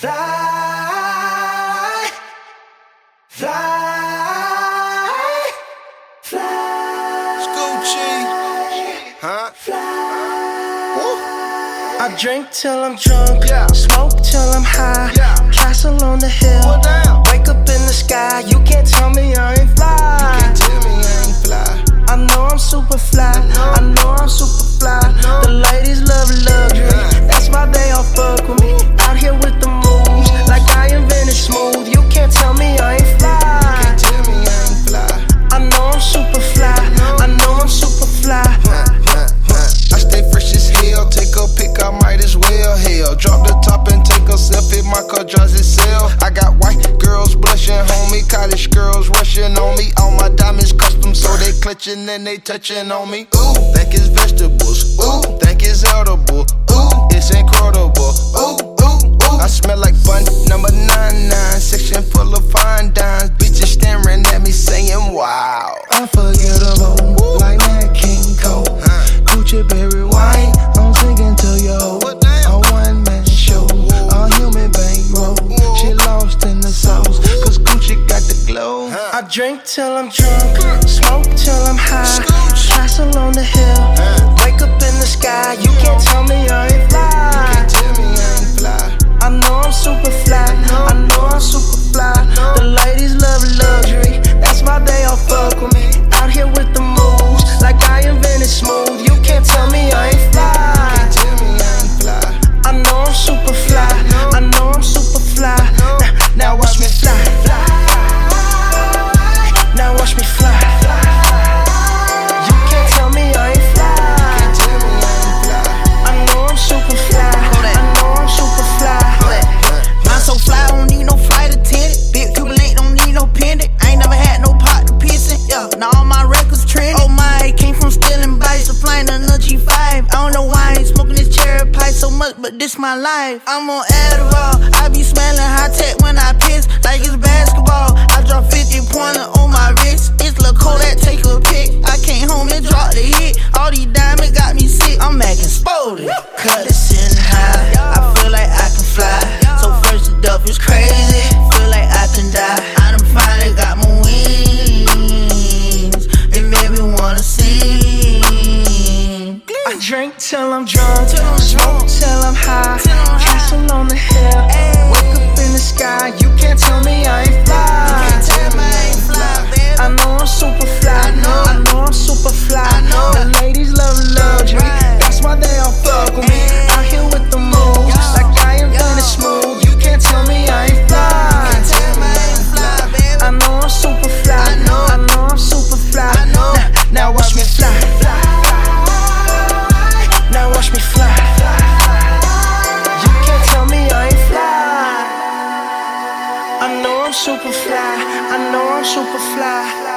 Fly, fly, fly. Scoochie, huh? Fly. Woo. I drink till I'm drunk, yeah. smoke till I'm high. Yeah. Castle on the hill, well, wake up in the sky. You can't tell me I ain't fly. You can't tell me I ain't fly. I know I'm super fly. I know, I know I'm super fly. touching and they touching on me. Ooh, think it's vegetables. Ooh, think it's edible. Ooh drink till I'm drunk, smoke till I'm high. this my life. I'm on Adderall. I be smelling high tech when I piss, like it's basketball. I drop 50 pointer on my wrist. It's La that take a pick. I came home and dropped a hit. All these diamonds got me sick. I'm making spoiled. Cut drink till I'm drunk, till I'm smoke till I'm high, till I'm castle on the hill, wake up I'm super fly. I know I'm super fly.